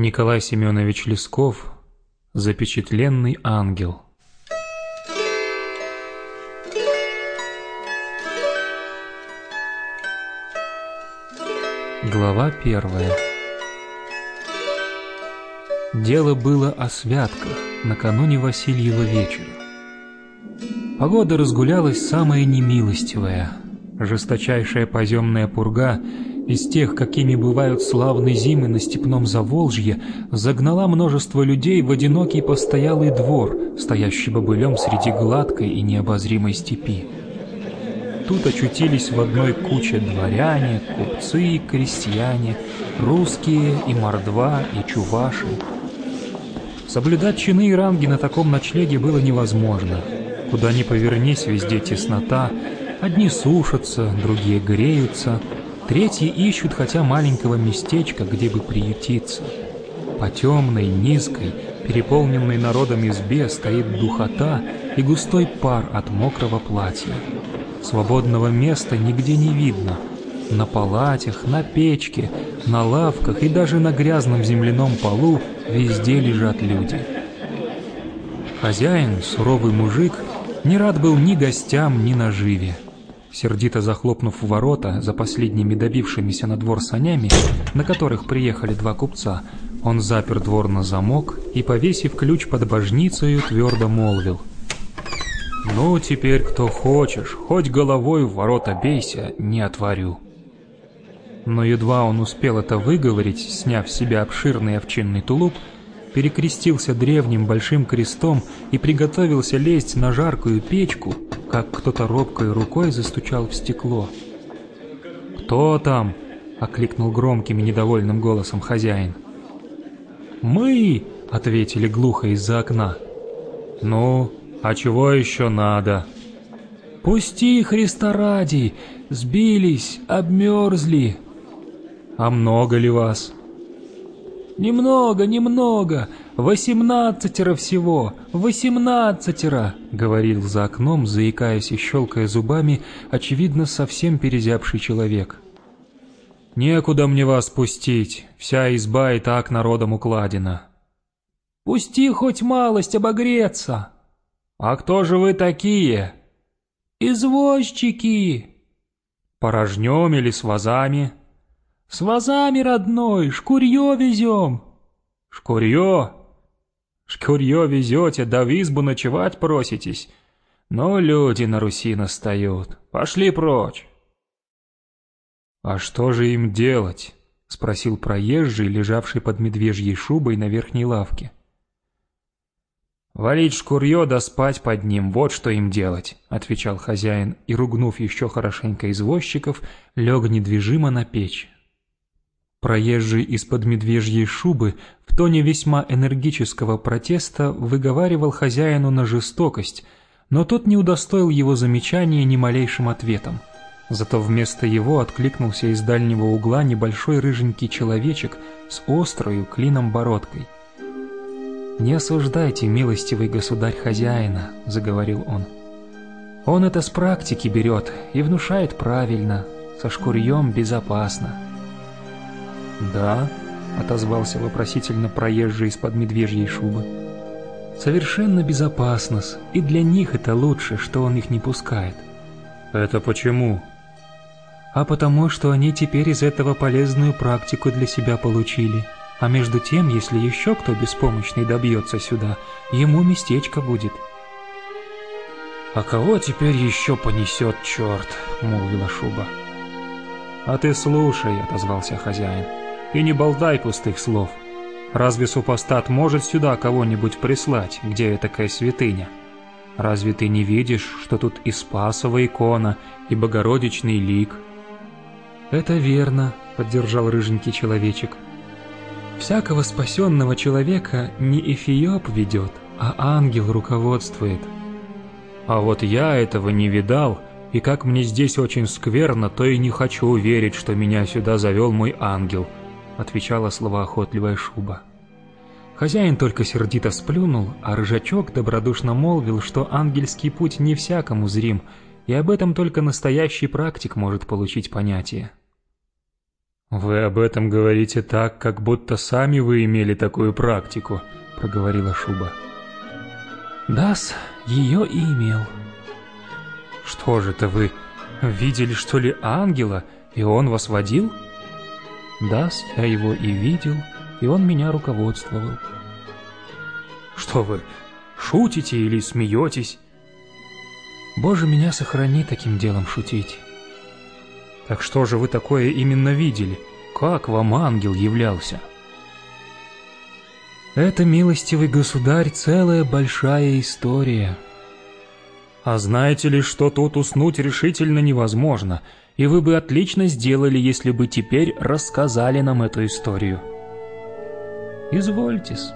Николай Семенович Лесков «Запечатленный ангел» Глава первая Дело было о святках накануне Васильева вечера. Погода разгулялась самая немилостивая. Жесточайшая поземная пурга из тех, какими бывают славные зимы на степном Заволжье, загнала множество людей в одинокий постоялый двор, стоящий бобылем среди гладкой и необозримой степи. Тут очутились в одной куче дворяне, купцы, крестьяне, русские и мордва, и чуваши. Соблюдать чины и ранги на таком ночлеге было невозможно. Куда ни повернись, везде теснота. Одни сушатся, другие греются, третьи ищут хотя маленького местечка, где бы приютиться. По темной, низкой, переполненной народом избе стоит духота и густой пар от мокрого платья. Свободного места нигде не видно. На палатях, на печке, на лавках и даже на грязном земляном полу везде лежат люди. Хозяин, суровый мужик, не рад был ни гостям, ни наживе. Сердито захлопнув ворота за последними добившимися на двор санями, на которых приехали два купца, он запер двор на замок и, повесив ключ под божницею, твердо молвил. «Ну, теперь кто хочешь, хоть головой в ворота бейся, не отворю». Но едва он успел это выговорить, сняв с себя обширный овчинный тулуп, перекрестился древним большим крестом и приготовился лезть на жаркую печку, как кто-то робкой рукой застучал в стекло. «Кто там?» — окликнул громким и недовольным голосом хозяин. «Мы!» — ответили глухо из-за окна. «Ну, а чего еще надо?» «Пусти, Христа ради! Сбились, обмерзли!» «А много ли вас?» «Немного, немного, восемнадцатеро всего, восемнадцатеро!» — говорил за окном, заикаясь и щелкая зубами, очевидно, совсем перезябший человек. «Некуда мне вас пустить, вся изба и так народом укладена». «Пусти хоть малость обогреться!» «А кто же вы такие?» «Извозчики!» «Порожнем или с вазами?» «С вазами, родной, шкурье везем!» «Шкурье? Шкурье везете, да в избу ночевать проситесь? Но люди на Руси настают. Пошли прочь!» «А что же им делать?» — спросил проезжий, лежавший под медвежьей шубой на верхней лавке. «Валить шкурье да спать под ним, вот что им делать», — отвечал хозяин, и, ругнув еще хорошенько извозчиков, лег недвижимо на печь. Проезжий из-под медвежьей шубы в тоне весьма энергического протеста выговаривал хозяину на жестокость, но тот не удостоил его замечания ни малейшим ответом. Зато вместо его откликнулся из дальнего угла небольшой рыженький человечек с острою клином бородкой. «Не осуждайте, милостивый государь хозяина», — заговорил он. «Он это с практики берет и внушает правильно, со шкурьем безопасно». «Да», — отозвался вопросительно проезжий из-под медвежьей шубы. «Совершенно безопасно, и для них это лучше, что он их не пускает». «Это почему?» «А потому, что они теперь из этого полезную практику для себя получили. А между тем, если еще кто беспомощный добьется сюда, ему местечко будет». «А кого теперь еще понесет черт?» — молвила шуба. «А ты слушай», — отозвался хозяин и не болтай пустых слов. Разве супостат может сюда кого-нибудь прислать, где такая святыня? Разве ты не видишь, что тут и Спасова икона, и Богородичный лик? Это верно, поддержал рыженький человечек. Всякого спасенного человека не Эфиоп ведет, а ангел руководствует. А вот я этого не видал, и как мне здесь очень скверно, то и не хочу верить, что меня сюда завел мой ангел — отвечала словоохотливая шуба. Хозяин только сердито сплюнул, а рыжачок добродушно молвил, что ангельский путь не всякому зрим, и об этом только настоящий практик может получить понятие. «Вы об этом говорите так, как будто сами вы имели такую практику», — проговорила Шуба. «Да-с, ее и имел». «Что же это вы, видели, что ли, ангела, и он вас водил?» «Да-с, я его и видел, и он меня руководствовал». «Что вы, шутите или смеетесь?» «Боже, меня сохрани таким делом шутить». Так что же вы такое именно видели? Как вам ангел являлся? Это, милостивый государь, целая большая история. А знаете ли, что тут уснуть решительно невозможно, и вы бы отлично сделали, если бы теперь рассказали нам эту историю. Извольтесь.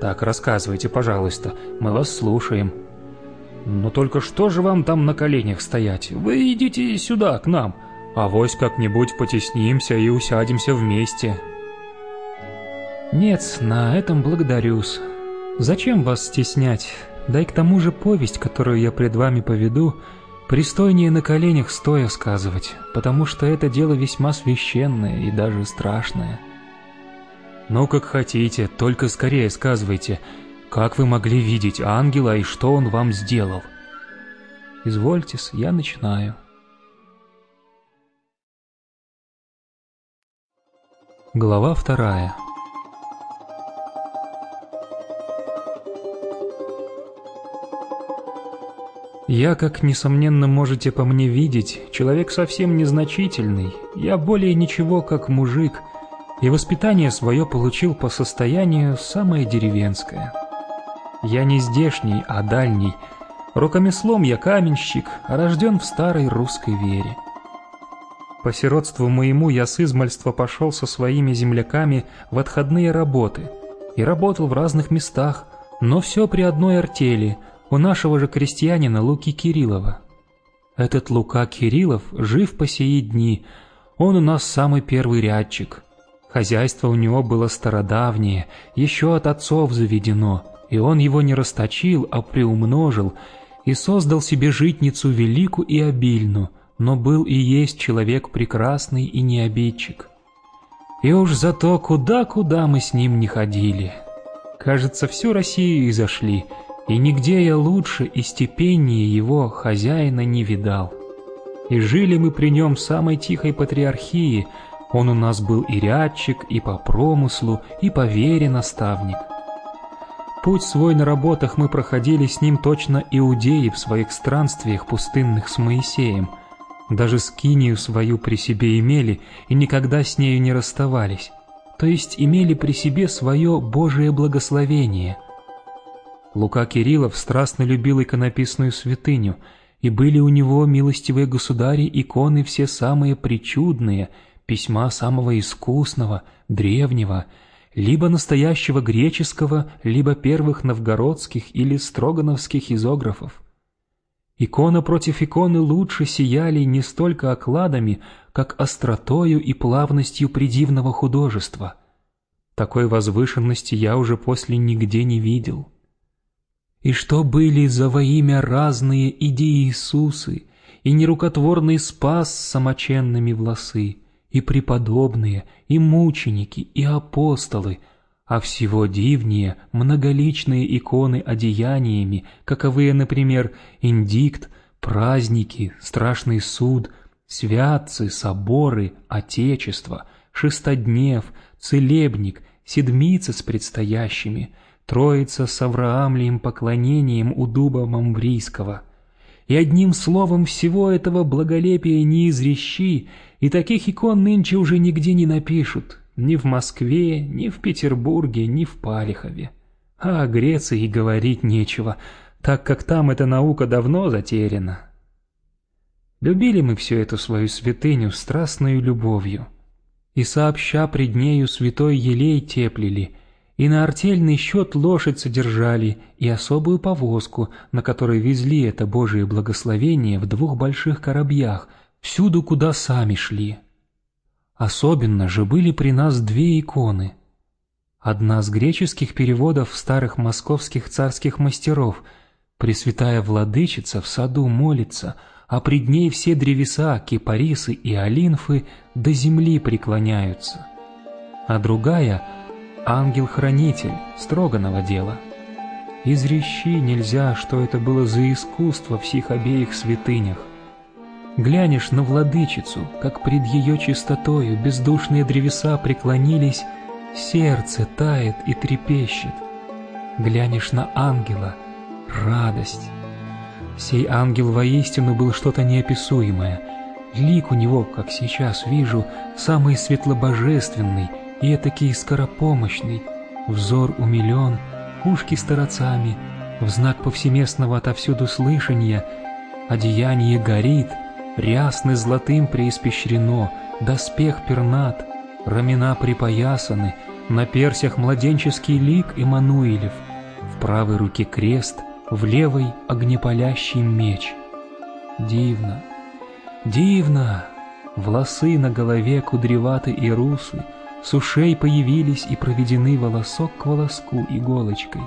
Так, рассказывайте, пожалуйста, мы вас слушаем. Но только что же вам там на коленях стоять? Вы идите сюда, к нам. а вось как-нибудь потеснимся и усядемся вместе. Нет, на этом благодарюсь. Зачем вас стеснять? Да и к тому же повесть, которую я пред вами поведу, пристойнее на коленях стоя сказывать, потому что это дело весьма священное и даже страшное. Ну, как хотите, только скорее сказывайте, как вы могли видеть ангела и что он вам сделал? Извольтесь, я начинаю. Глава вторая. Я, как несомненно можете по мне видеть, человек совсем незначительный, я более ничего как мужик, и воспитание свое получил по состоянию самое деревенское. Я не здешний, а дальний. Рукомеслом я каменщик, рожден в старой русской вере. По сиротству моему я с измальства пошел со своими земляками в отходные работы и работал в разных местах, но все при одной артели, у нашего же крестьянина Луки Кириллова. Этот Лука Кириллов жив по сии дни, он у нас самый первый рядчик. Хозяйство у него было стародавнее, еще от отцов заведено — и он его не расточил, а приумножил, и создал себе житницу великую и обильную, но был и есть человек прекрасный и не обидчик. И уж зато куда-куда мы с ним не ходили. Кажется, всю Россию изошли, и нигде я лучше и степеннее его хозяина не видал. И жили мы при нем в самой тихой патриархии, он у нас был и рядчик, и по промыслу, и по вере наставник. Путь свой на работах мы проходили с ним точно иудеи в своих странствиях пустынных с Моисеем. Даже скинию свою при себе имели и никогда с нею не расставались, то есть имели при себе свое Божие благословение. Лука Кириллов страстно любил иконописную святыню, и были у него, милостивые государи, иконы все самые причудные, письма самого искусного, древнего — либо настоящего греческого, либо первых новгородских или строгановских изографов. Икона против иконы лучше сияли не столько окладами, как остротою и плавностью придивного художества. Такой возвышенности я уже после нигде не видел. И что были за во имя разные идеи Иисусы, и нерукотворный спас с самоченными власы, и преподобные, и мученики, и апостолы, а всего дивнее многоличные иконы одеяниями, каковые, например, индикт, праздники, страшный суд, святцы, соборы, отечество, шестоднев, целебник, седмица с предстоящими, троица с Авраамлием поклонением у дуба Мамврийского. И одним словом всего этого благолепия не изрещи, и таких икон нынче уже нигде не напишут, ни в Москве, ни в Петербурге, ни в Палихове. А о Греции говорить нечего, так как там эта наука давно затеряна. Любили мы всю эту свою святыню страстной любовью, и сообща пред нею святой елей теплили, и на артельный счет лошадь содержали, и особую повозку, на которой везли это Божие благословение в двух больших коробьях — всюду, куда сами шли. Особенно же были при нас две иконы. Одна с греческих переводов старых московских царских мастеров, Пресвятая Владычица в саду молится, а пред ней все древеса, кипарисы и олинфы до земли преклоняются. А другая — ангел-хранитель строганного дела. Изрещи нельзя, что это было за искусство в сих обеих святынях. Глянешь на владычицу, как пред ее чистотою бездушные древеса преклонились, сердце тает и трепещет. Глянешь на ангела — радость. Сей ангел воистину был что-то неописуемое. Лик у него, как сейчас вижу, самый светлобожественный и этакий скоропомощный. Взор умилен, ушки старцами, в знак повсеместного отовсюду слышания, одеяние горит, рясны золотым преиспещрено, доспех пернат, рамена припоясаны, на персях младенческий лик Имануилев, в правой руке крест, в левой огнепалящий меч. Дивно, дивно! Волосы на голове кудреваты и русы, с ушей появились и проведены волосок к волоску иголочкой.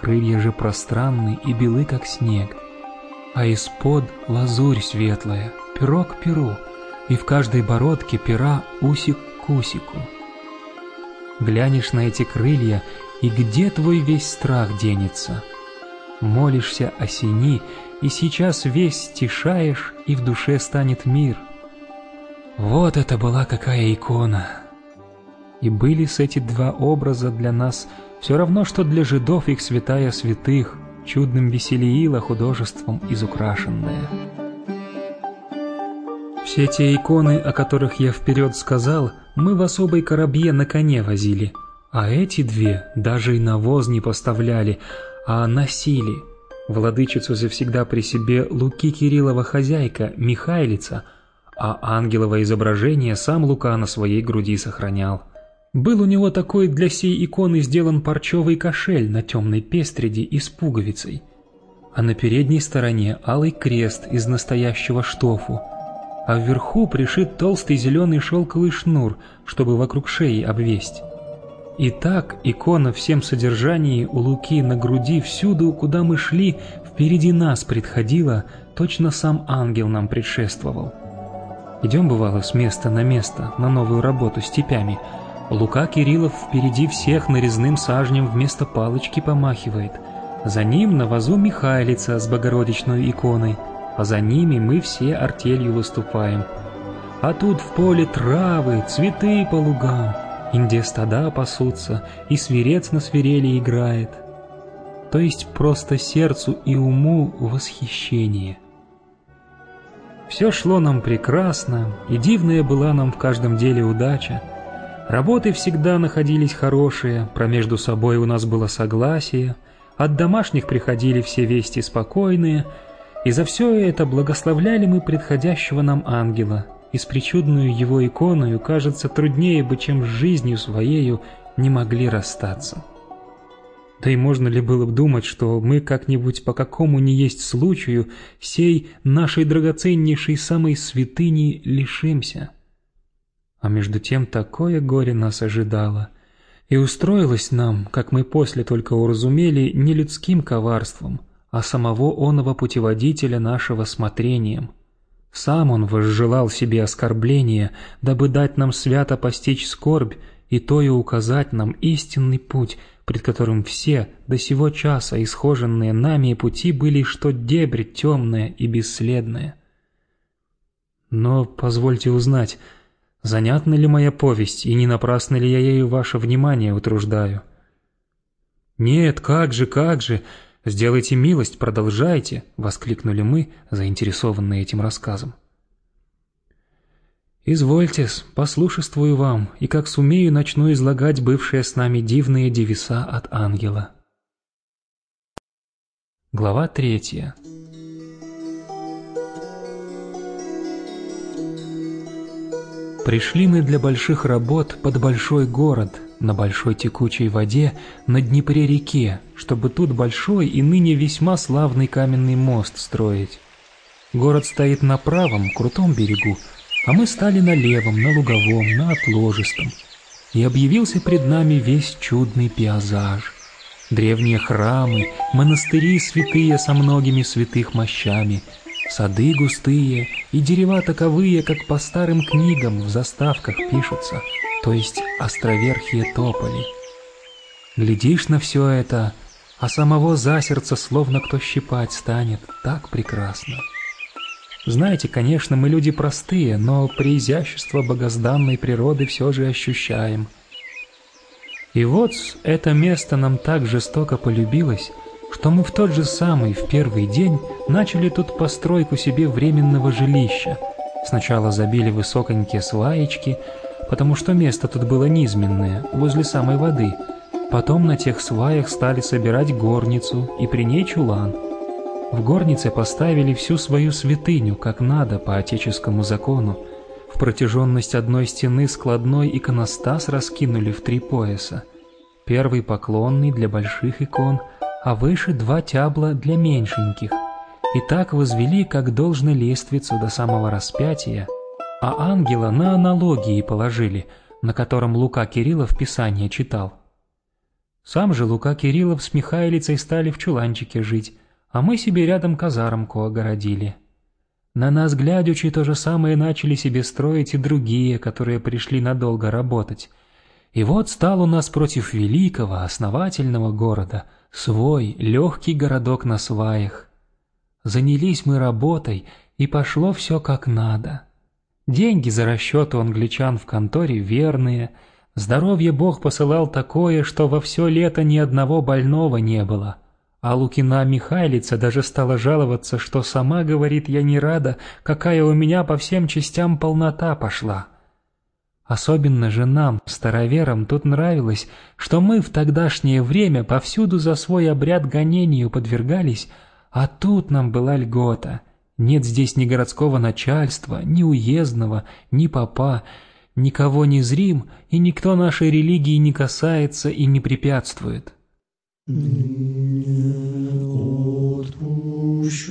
Крылья же пространны и белы, как снег, а из-под лазурь светлая, перо к перу, и в каждой бородке пера усик к усику. Глянешь на эти крылья, и где твой весь страх денется — молишься о сини, и сейчас весь стишаешь, и в душе станет мир. Вот это была какая икона! И были с эти два образа для нас все равно, что для жидов их святая святых, чудным веселиила художеством изукрашенная. Все те иконы, о которых я вперед сказал, мы в особой коробье на коне возили, а эти две даже и на воз не поставляли, а носили. Владычицу завсегда при себе Луки Кириллова хозяйка, Михайлица, а ангелово изображение сам Лука на своей груди сохранял. Был у него такой для сей иконы сделан парчевый кошель на темной пестреди и с пуговицей, а на передней стороне алый крест из настоящего штофу, а вверху пришит толстый зеленый шелковый шнур, чтобы вокруг шеи обвесть. И так икона всем содержании у Луки на груди всюду, куда мы шли, впереди нас предходила, точно сам ангел нам предшествовал. Идем, бывало, с места на место, на новую работу степями. Лука Кириллов впереди всех нарезным сажнем вместо палочки помахивает. За ним на вазу Михайлица с богородичной иконой, а за ними мы все артелью выступаем. А тут в поле травы, цветы по лугам где стада пасутся, и свирец на свирели играет. То есть просто сердцу и уму восхищение. Все шло нам прекрасно, и дивная была нам в каждом деле удача. Работы всегда находились хорошие, про между собой у нас было согласие, от домашних приходили все вести спокойные, и за все это благословляли мы предходящего нам ангела, и с причудную его иконою, кажется, труднее бы, чем с жизнью своею, не могли расстаться. Да и можно ли было бы думать, что мы как-нибудь по какому ни есть случаю сей нашей драгоценнейшей самой святыни лишимся? А между тем такое горе нас ожидало, и устроилось нам, как мы после только уразумели, не людским коварством, а самого оного путеводителя нашего смотрением — сам он возжелал себе оскорбления, дабы дать нам свято постичь скорбь и тою указать нам истинный путь, пред которым все до сего часа исхоженные нами пути были, что дебрь темная и бесследная. Но позвольте узнать, занятна ли моя повесть, и не напрасно ли я ею ваше внимание утруждаю? Нет, как же, как же, «Сделайте милость, продолжайте!» — воскликнули мы, заинтересованные этим рассказом. «Извольтесь, послушествую вам, и как сумею начну излагать бывшие с нами дивные девиса от ангела». Глава третья Пришли мы для больших работ под большой город, на большой текучей воде на Днепре-реке, чтобы тут большой и ныне весьма славный каменный мост строить. Город стоит на правом, крутом берегу, а мы стали на левом, на луговом, на отложистом. И объявился пред нами весь чудный пейзаж. Древние храмы, монастыри святые со многими святых мощами, Сады густые и дерева таковые, как по старым книгам в заставках пишутся, то есть островерхие тополи. Глядишь на все это, а самого за сердце словно кто щипать станет, так прекрасно. Знаете, конечно, мы люди простые, но преизящество богозданной природы все же ощущаем. И вот это место нам так жестоко полюбилось, что мы в тот же самый, в первый день, начали тут постройку себе временного жилища. Сначала забили высоконькие сваечки, потому что место тут было низменное, возле самой воды. Потом на тех сваях стали собирать горницу и при ней чулан. В горнице поставили всю свою святыню, как надо, по отеческому закону. В протяженность одной стены складной иконостас раскинули в три пояса. Первый поклонный для больших икон, а выше два тябла для меньшеньких. И так возвели, как должно лествицу до самого распятия, а ангела на аналогии положили, на котором Лука Кириллов Писание читал. Сам же Лука Кириллов с Михайлицей стали в чуланчике жить, а мы себе рядом казармку огородили. На нас глядячи то же самое начали себе строить и другие, которые пришли надолго работать. И вот стал у нас против великого, основательного города свой легкий городок на сваях. Занялись мы работой, и пошло все как надо. Деньги за расчеты англичан в конторе верные, здоровье Бог посылал такое, что во все лето ни одного больного не было — а Лукина Михайлица даже стала жаловаться, что сама говорит, я не рада, какая у меня по всем частям полнота пошла. Особенно же нам, староверам, тут нравилось, что мы в тогдашнее время повсюду за свой обряд гонению подвергались, а тут нам была льгота. Нет здесь ни городского начальства, ни уездного, ни попа, никого не зрим, и никто нашей религии не касается и не препятствует. Не отпущаешь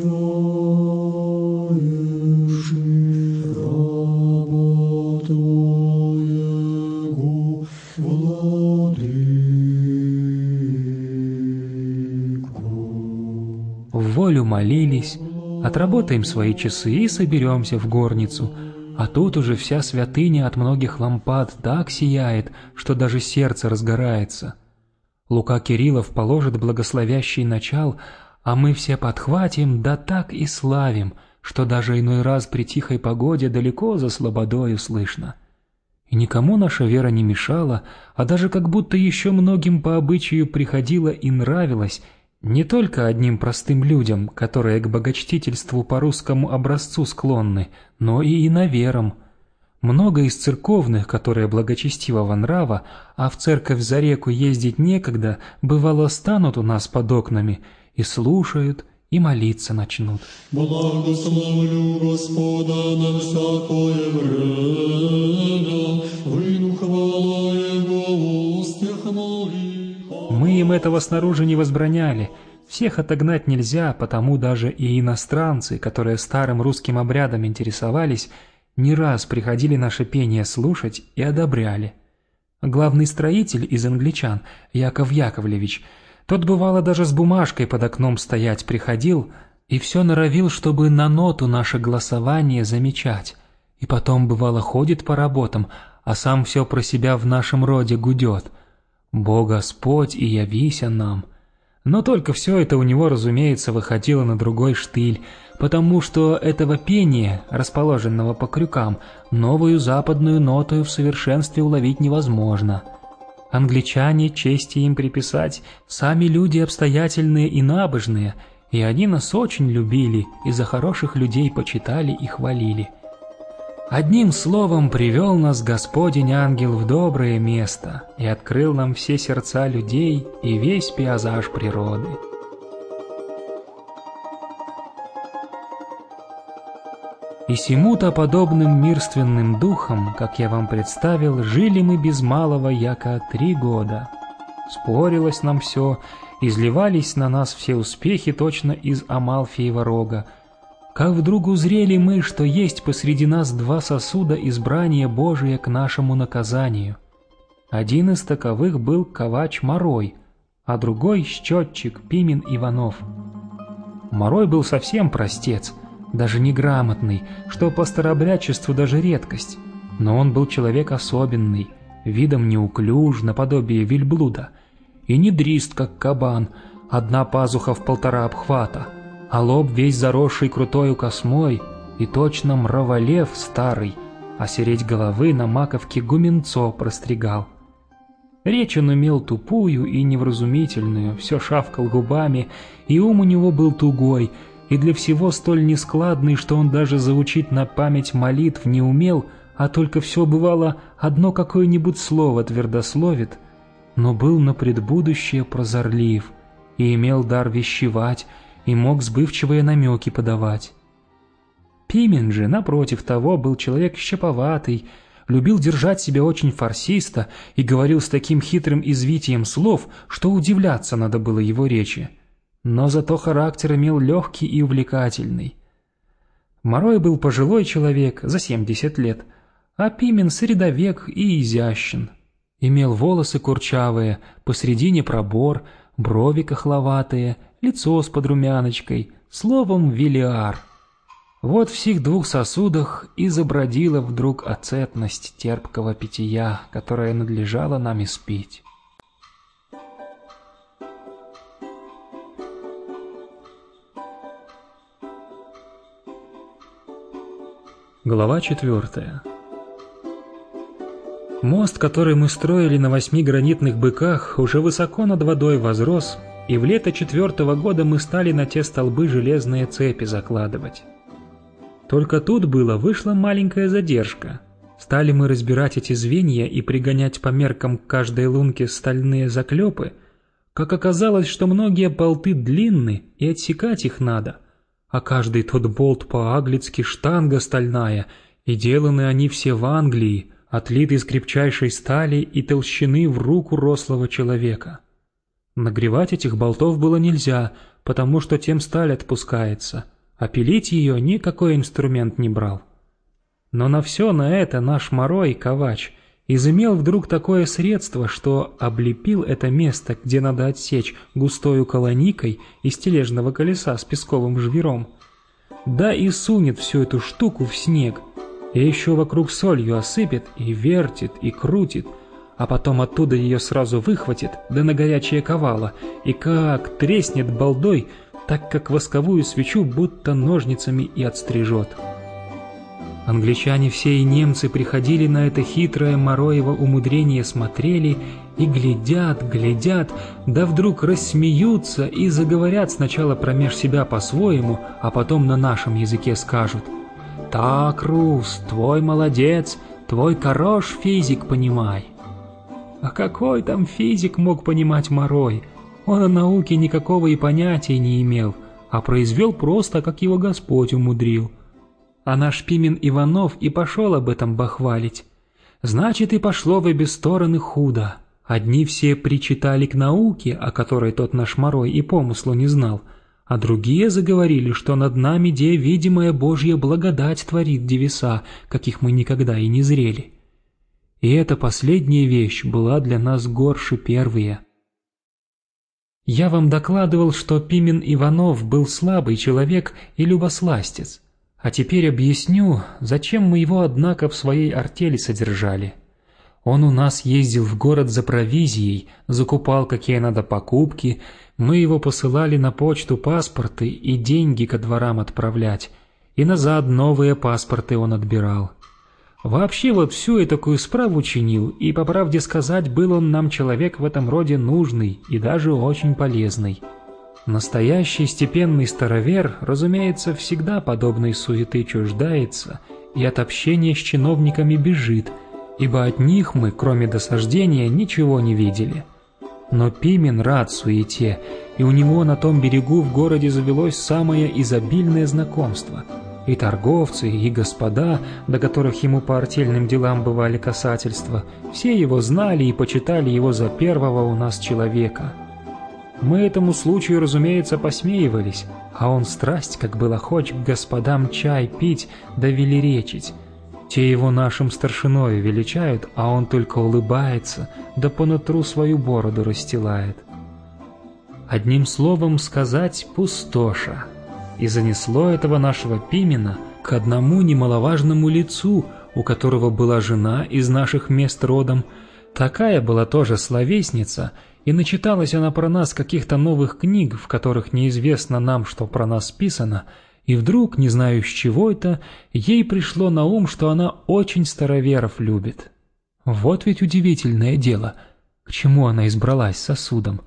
В волю молились, отработаем свои часы и соберемся в горницу, а тут уже вся святыня от многих лампад так сияет, что даже сердце разгорается — Лука Кириллов положит благословящий начал, а мы все подхватим, да так и славим, что даже иной раз при тихой погоде далеко за слободою слышно. И никому наша вера не мешала, а даже как будто еще многим по обычаю приходила и нравилась, не только одним простым людям, которые к богочтительству по русскому образцу склонны, но и иноверам – много из церковных, которые благочестивого нрава, а в церковь за реку ездить некогда, бывало станут у нас под окнами и слушают, и молиться начнут. Благословлю Господа на всякое время, выну хвала Его устях моих. Мы им этого снаружи не возбраняли, всех отогнать нельзя, потому даже и иностранцы, которые старым русским обрядом интересовались, не раз приходили наше пение слушать и одобряли. Главный строитель из англичан, Яков Яковлевич, тот бывало даже с бумажкой под окном стоять приходил и все норовил, чтобы на ноту наше голосование замечать, и потом бывало ходит по работам, а сам все про себя в нашем роде гудет. «Бо Господь и явися нам». Но только все это у него, разумеется, выходило на другой штыль, потому что этого пения, расположенного по крюкам, новую западную ноту в совершенстве уловить невозможно. Англичане, чести им приписать, сами люди обстоятельные и набожные, и они нас очень любили и за хороших людей почитали и хвалили. Одним словом, привел нас Господень Ангел в доброе место и открыл нам все сердца людей и весь пейзаж природы. И сему-то подобным мирственным духом, как я вам представил, жили мы без малого яко три года. Спорилось нам все, изливались на нас все успехи точно из Амалфиева рога, как вдруг узрели мы, что есть посреди нас два сосуда избрания Божия к нашему наказанию. Один из таковых был ковач Морой, а другой — счетчик Пимен Иванов. Морой был совсем простец, даже неграмотный, что по старобрячеству даже редкость. Но он был человек особенный, видом неуклюж, наподобие вельблуда, и не дрист, как кабан, одна пазуха в полтора обхвата, а лоб весь заросший крутою космой, и точно мраволев старый, а сереть головы на маковке гуменцо простригал. Речь он умел тупую и невразумительную, все шавкал губами, и ум у него был тугой, и для всего столь нескладный, что он даже заучить на память молитв не умел, а только все бывало одно какое-нибудь слово твердословит, но был на предбудущее прозорлив, и имел дар вещевать, и мог сбывчивые намеки подавать. Пимен же, напротив того, был человек щеповатый, любил держать себя очень фарсисто и говорил с таким хитрым извитием слов, что удивляться надо было его речи. Но зато характер имел легкий и увлекательный. Морой был пожилой человек, за 70 лет, а Пимен средовек и изящен. Имел волосы курчавые, посредине пробор, брови кохловатые, лицо с подрумяночкой, словом, велиар — вот в сих двух сосудах и забродила вдруг оцетность терпкого питья, которое надлежало нам испить. Глава четвертая Мост, который мы строили на восьми гранитных быках, уже высоко над водой возрос, и в лето четвертого года мы стали на те столбы железные цепи закладывать. Только тут было, вышла маленькая задержка. Стали мы разбирать эти звенья и пригонять по меркам каждой лунки стальные заклепы, как оказалось, что многие болты длинны и отсекать их надо, а каждый тот болт по-аглицки штанга стальная, и деланы они все в Англии, отлиты из крепчайшей стали и толщины в руку рослого человека. Нагревать этих болтов было нельзя, потому что тем сталь отпускается — а пилить ее никакой инструмент не брал. Но на все на это наш Морой, ковач, изымел вдруг такое средство, что облепил это место, где надо отсечь густою колоникой из тележного колеса с песковым жвиром. Да и сунет всю эту штуку в снег, и еще вокруг солью осыпет, и вертит, и крутит, а потом оттуда ее сразу выхватит, да на горячее ковало, и как треснет балдой, так как восковую свечу будто ножницами и отстрижет. Англичане все и немцы приходили на это хитрое Мороево умудрение, смотрели и глядят, глядят, да вдруг рассмеются и заговорят сначала промеж себя по-своему, а потом на нашем языке скажут «Так, Рус, твой молодец, твой хорош физик, понимай». А какой там физик мог понимать Морой? Он о науке никакого и понятия не имел, а произвел просто, как его Господь умудрил. А наш Пимен Иванов и пошел об этом бахвалить. Значит, и пошло в обе стороны худо. Одни все причитали к науке, о которой тот наш Морой и помыслу не знал, а другие заговорили, что над нами де видимая Божья благодать творит девеса, каких мы никогда и не зрели. И эта последняя вещь была для нас горше первые. Я вам докладывал, что Пимен Иванов был слабый человек и любосластец. А теперь объясню, зачем мы его, однако, в своей артели содержали. Он у нас ездил в город за провизией, закупал какие надо покупки, мы его посылали на почту паспорты и деньги ко дворам отправлять, и назад новые паспорты он отбирал. Вообще вот всю этакую справу чинил, и, по правде сказать, был он нам человек в этом роде нужный и даже очень полезный. Настоящий степенный старовер, разумеется, всегда подобной суеты чуждается и от общения с чиновниками бежит, ибо от них мы, кроме досаждения, ничего не видели. Но Пимен рад суете, и у него на том берегу в городе завелось самое изобильное знакомство — и торговцы, и господа, до которых ему по артельным делам бывали касательства, все его знали и почитали его за первого у нас человека. Мы этому случаю, разумеется, посмеивались, а он страсть, как было хоть к господам чай пить да велеречить. Те его нашим старшиной величают, а он только улыбается, да понутру свою бороду расстилает. Одним словом сказать «пустоша». и занесло этого нашего Пимена к одному немаловажному лицу, у которого была жена из наших мест родом. Такая была тоже словесница, и начиталась она про нас каких-то новых книг, в которых неизвестно нам, что про нас писано, и вдруг, не знаю с чего это, ей пришло на ум, что она очень староверов любит. Вот ведь удивительное дело, к чему она избралась сосудом.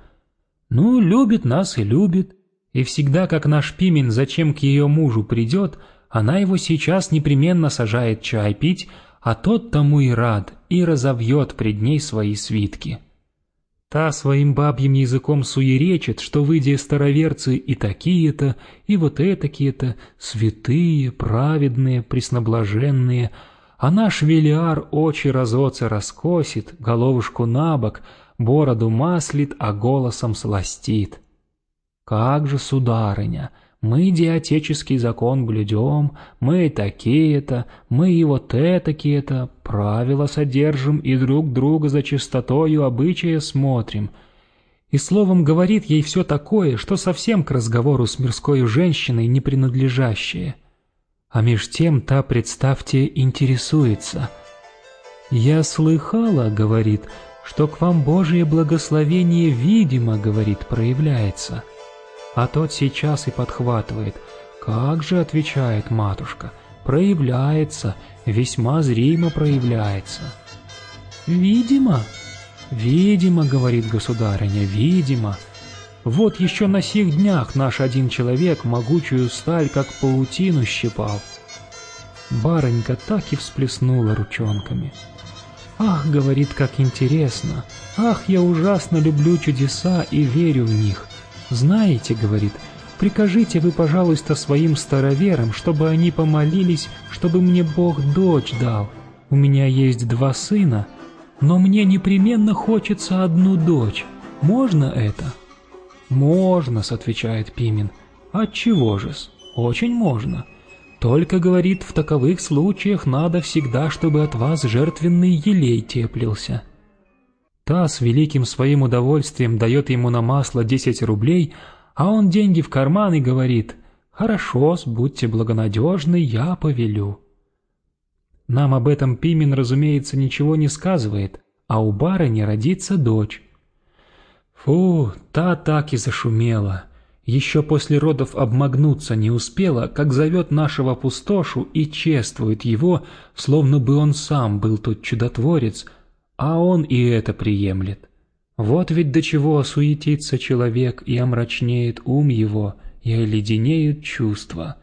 Ну, любит нас и любит, и всегда, как наш Пимен зачем к ее мужу придет, она его сейчас непременно сажает чай пить, а тот тому и рад, и разовьет пред ней свои свитки. Та своим бабьим языком суеречит, что выйдя староверцы и такие-то, и вот этакие-то, святые, праведные, пресноблаженные, а наш Велиар очи разоца раскосит, головушку набок, бороду маслит, а голосом сластит. «Как же, сударыня, мы диатический закон блюдем, мы такие-то, мы и вот этакие-то, правила содержим и друг друга за чистотою обычая смотрим». И словом говорит ей все такое, что совсем к разговору с мирской женщиной не принадлежащее. А меж тем та, представьте, интересуется. «Я слыхала, — говорит, — что к вам Божие благословение, видимо, — говорит, — проявляется». А тот сейчас и подхватывает. «Как же», — отвечает матушка, — «проявляется, весьма зримо проявляется». «Видимо?» «Видимо», — говорит государыня, — «видимо». Вот еще на сих днях наш один человек могучую сталь, как паутину, щипал. Баронька так и всплеснула ручонками. «Ах, — говорит, — как интересно! Ах, я ужасно люблю чудеса и верю в них! «Знаете, — говорит, — прикажите вы, пожалуйста, своим староверам, чтобы они помолились, чтобы мне Бог дочь дал. У меня есть два сына, но мне непременно хочется одну дочь. Можно это?» «Можно», — отвечает Пимен. «Отчего же-с? Очень можно. Только, — говорит, — в таковых случаях надо всегда, чтобы от вас жертвенный елей теплился». Та с великим своим удовольствием дает ему на масло 10 рублей, а он деньги в карман и говорит «Хорошо, будьте благонадежны, я повелю». Нам об этом Пимен, разумеется, ничего не сказывает, а у барыни родится дочь. Фу, та так и зашумела. Еще после родов обмагнуться не успела, как зовет нашего пустошу и чествует его, словно бы он сам был тот чудотворец, а он и это приемлет. Вот ведь до чего осуетится человек, и омрачнеет ум его, и оледенеют чувства.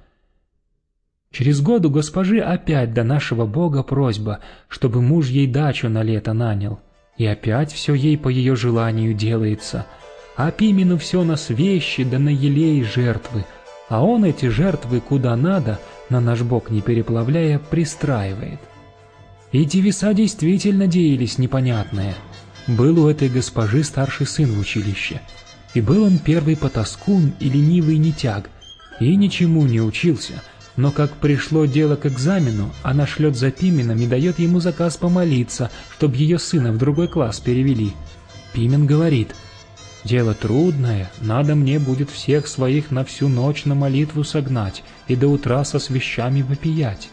Через год у госпожи опять до нашего бога просьба, чтобы муж ей дачу на лето нанял. И опять все ей по ее желанию делается. А Пимену все на свещи да на елей жертвы, а он эти жертвы куда надо, на наш бог не переплавляя, пристраивает. Эти веса действительно деялись непонятные. Был у этой госпожи старший сын в училище. И был он первый потаскун и ленивый нетяг, и ничему не учился, но как пришло дело к экзамену, она шлет за Пименом и дает ему заказ помолиться, чтобы ее сына в другой класс перевели. Пимен говорит, «Дело трудное, надо мне будет всех своих на всю ночь на молитву согнать и до утра со свещами вопиять».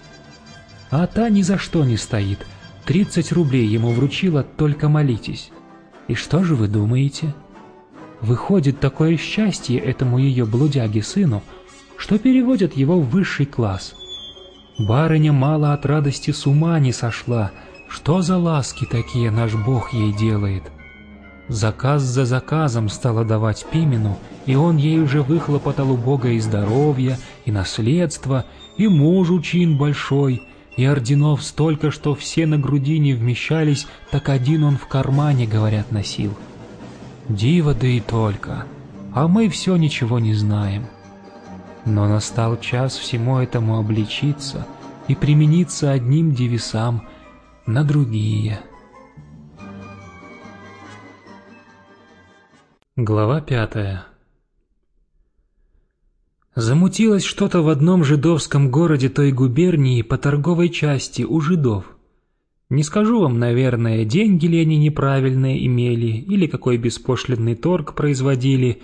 А та ни за что не стоит. 30 рублей ему вручила, только молитесь. И что же вы думаете? Выходит такое счастье этому ее блудяге-сыну, что переводят его в высший класс. Барыня мало от радости с ума не сошла. Что за ласки такие наш Бог ей делает? Заказ за заказом стала давать Пимену, и он ей уже выхлопотал у Бога и здоровье, и наследство, и мужу чин большой, и орденов столько, что все на груди не вмещались, так один он в кармане, говорят, носил. Диво да и только, а мы все ничего не знаем. Но настал час всему этому обличиться и примениться одним девисам на другие. Глава пятая Замутилось что-то в одном жидовском городе той губернии по торговой части у жидов. Не скажу вам, наверное, деньги ли они неправильные имели или какой беспошлинный торг производили,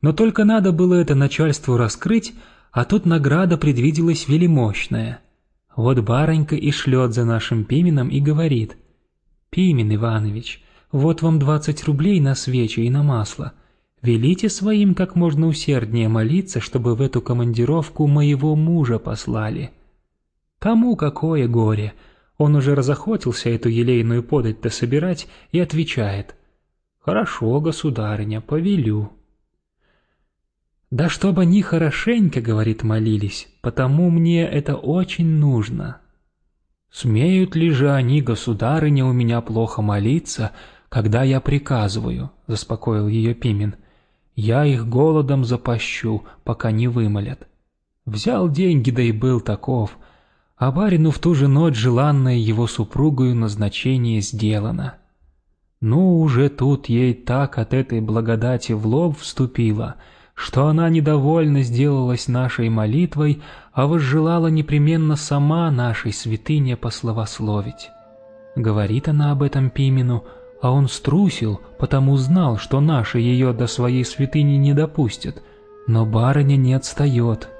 но только надо было это начальству раскрыть, а тут награда предвиделась велимощная. Вот баронька и шлет за нашим Пименом и говорит, «Пимен Иванович, вот вам двадцать рублей на свечи и на масло. Велите своим как можно усерднее молиться, чтобы в эту командировку моего мужа послали». Кому какое горе? Он уже разохотился эту елейную подать-то собирать и отвечает. «Хорошо, государыня, повелю». «Да чтобы они хорошенько, — говорит, — молились, потому мне это очень нужно». «Смеют ли же они, государыня, у меня плохо молиться, когда я приказываю?» — заспокоил ее Пимен. «Я их голодом запащу, пока не вымолят». Взял деньги, да и был таков — а барину в ту же ночь желанное его супругою назначение сделано. Ну, уже тут ей так от этой благодати в лоб вступила, что она недовольна сделалась нашей молитвой, а возжелала непременно сама нашей святыне пословословить. Говорит она об этом Пимену, а он струсил, потому знал, что наши ее до своей святыни не допустят. Но барыня не отстает,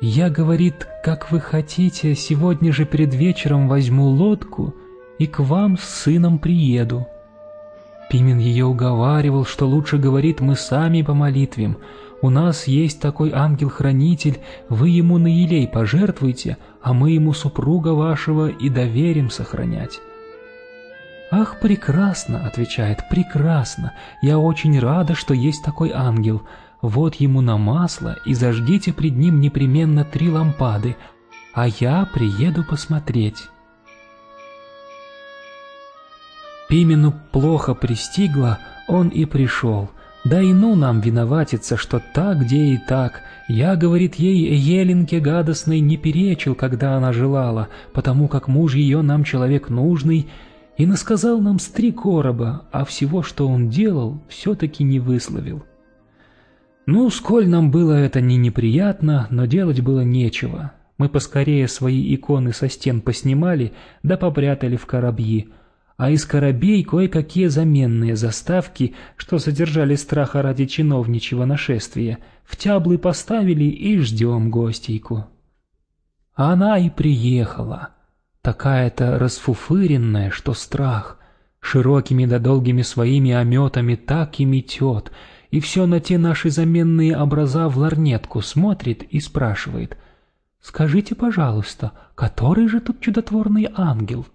«Я, — говорит, — как вы хотите, сегодня же перед вечером возьму лодку и к вам с сыном приеду». Пимен ее уговаривал, что лучше, говорит, мы сами по молитвям. У нас есть такой ангел-хранитель, вы ему на елей пожертвуйте, а мы ему супруга вашего и доверим сохранять. «Ах, прекрасно!» — отвечает, «прекрасно! Я очень рада, что есть такой ангел вот ему на масло и зажгите пред ним непременно три лампады, а я приеду посмотреть». Пимену плохо пристигло, он и пришел. Да и ну нам виноватиться, что так, где и так. Я, говорит ей, Еленке гадостной не перечил, когда она желала, потому как муж ее нам человек нужный, и насказал нам с три короба, а всего, что он делал, все-таки не высловил. Ну, сколь нам было это не неприятно, но делать было нечего. Мы поскорее свои иконы со стен поснимали, да попрятали в коробьи, а из коробей кое-какие заменные заставки, что содержали страха ради чиновничьего нашествия, в тяблы поставили и ждем гостейку. Она и приехала, такая-то расфуфыренная, что страх, широкими да долгими своими ометами так и метет — и все на те наши заменные образа в ларнетку смотрит и спрашивает. «Скажите, пожалуйста, который же тут чудотворный ангел?»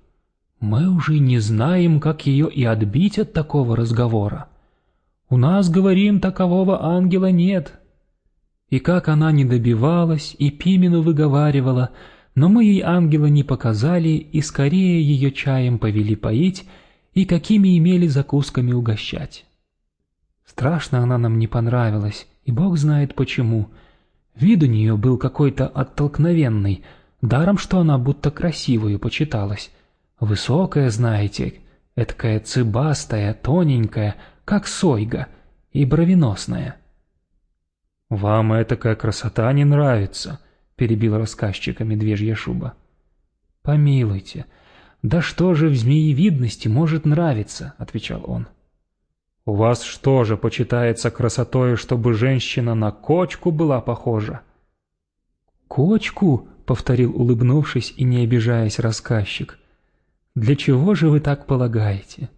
Мы уже не знаем, как ее и отбить от такого разговора. У нас, говорим, такового ангела нет. И как она не добивалась и Пимену выговаривала, но мы ей ангела не показали и скорее ее чаем повели поить и какими имели закусками угощать. Страшно она нам не понравилась, и бог знает почему. Вид у нее был какой-то оттолкновенный, даром, что она будто красивую почиталась. Высокая, знаете, эткая цыбастая, тоненькая, как сойга, и бровеносная. «Вам этакая красота не нравится», — перебил рассказчика медвежья шуба. «Помилуйте, да что же в змеевидности может нравиться?» — отвечал он. «У вас что же почитается красотой, чтобы женщина на кочку была похожа?» «Кочку?» — повторил, улыбнувшись и не обижаясь рассказчик. «Для чего же вы так полагаете?»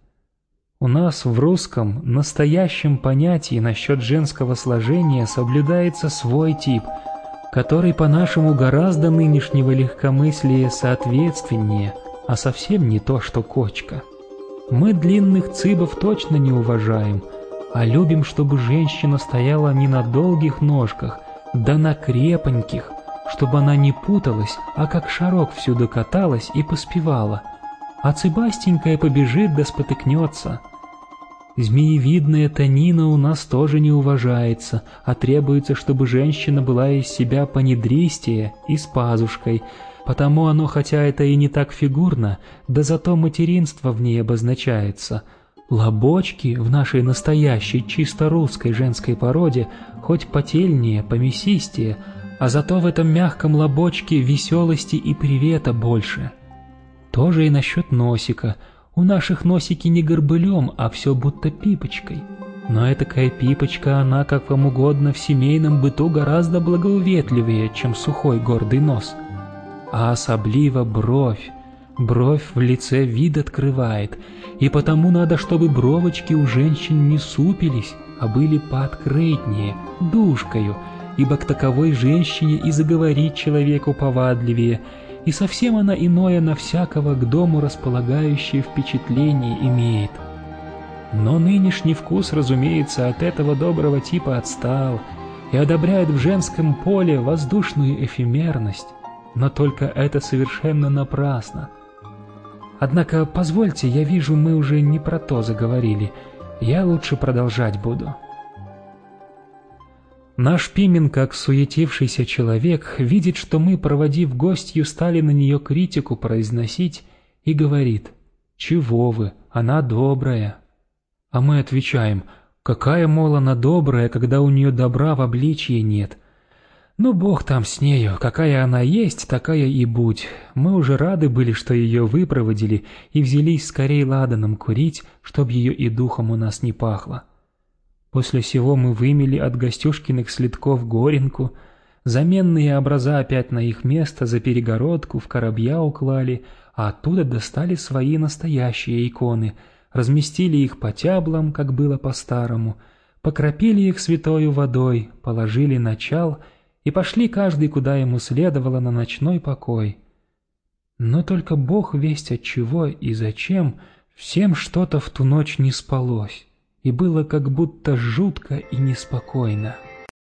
У нас в русском настоящем понятии насчет женского сложения соблюдается свой тип, который по-нашему гораздо нынешнего легкомыслия соответственнее, а совсем не то, что кочка. Мы длинных цыбов точно не уважаем, а любим, чтобы женщина стояла не на долгих ножках, да на крепоньких, чтобы она не путалась, а как шарок всюду каталась и поспевала, а цыбастенькая побежит да спотыкнется. Змеевидная тонина у нас тоже не уважается, а требуется, чтобы женщина была из себя понедристее и с пазушкой – Потому оно, хотя это и не так фигурно, да зато материнство в ней обозначается. Лобочки в нашей настоящей чисто русской женской породе хоть потельнее, помесистее, а зато в этом мягком лобочке веселости и привета больше. Тоже и насчет носика. У наших носики не горбылем, а все будто пипочкой. Но этакая пипочка, она, как вам угодно, в семейном быту гораздо благоуветливее, чем сухой гордый нос. А особливо бровь. Бровь в лице вид открывает, и потому надо, чтобы бровочки у женщин не супились, а были пооткрытнее, душкою, ибо к таковой женщине и заговорить человеку повадливее, и совсем она иное на всякого к дому располагающее впечатление имеет. Но нынешний вкус, разумеется, от этого доброго типа отстал и одобряет в женском поле воздушную эфемерность, но только это совершенно напрасно. Однако, позвольте, я вижу, мы уже не про то заговорили, я лучше продолжать буду. Наш Пимен, как суетившийся человек, видит, что мы, проводив гостью, стали на нее критику произносить, и говорит «Чего вы? Она добрая». А мы отвечаем «Какая, мол, она добрая, когда у нее добра в обличье нет?» Ну, бог там с нею, какая она есть, такая и будь. Мы уже рады были, что ее выпроводили, и взялись скорее ладаном курить, чтоб ее и духом у нас не пахло. После всего мы вымели от гостюшкиных следков горенку, заменные образа опять на их место за перегородку в коробья уклали, а оттуда достали свои настоящие иконы, разместили их по тяблам, как было по-старому, покропили их святою водой, положили начал и пошли каждый, куда ему следовало, на ночной покой. Но только Бог весть от чего и зачем всем что-то в ту ночь не спалось и было как будто жутко и неспокойно.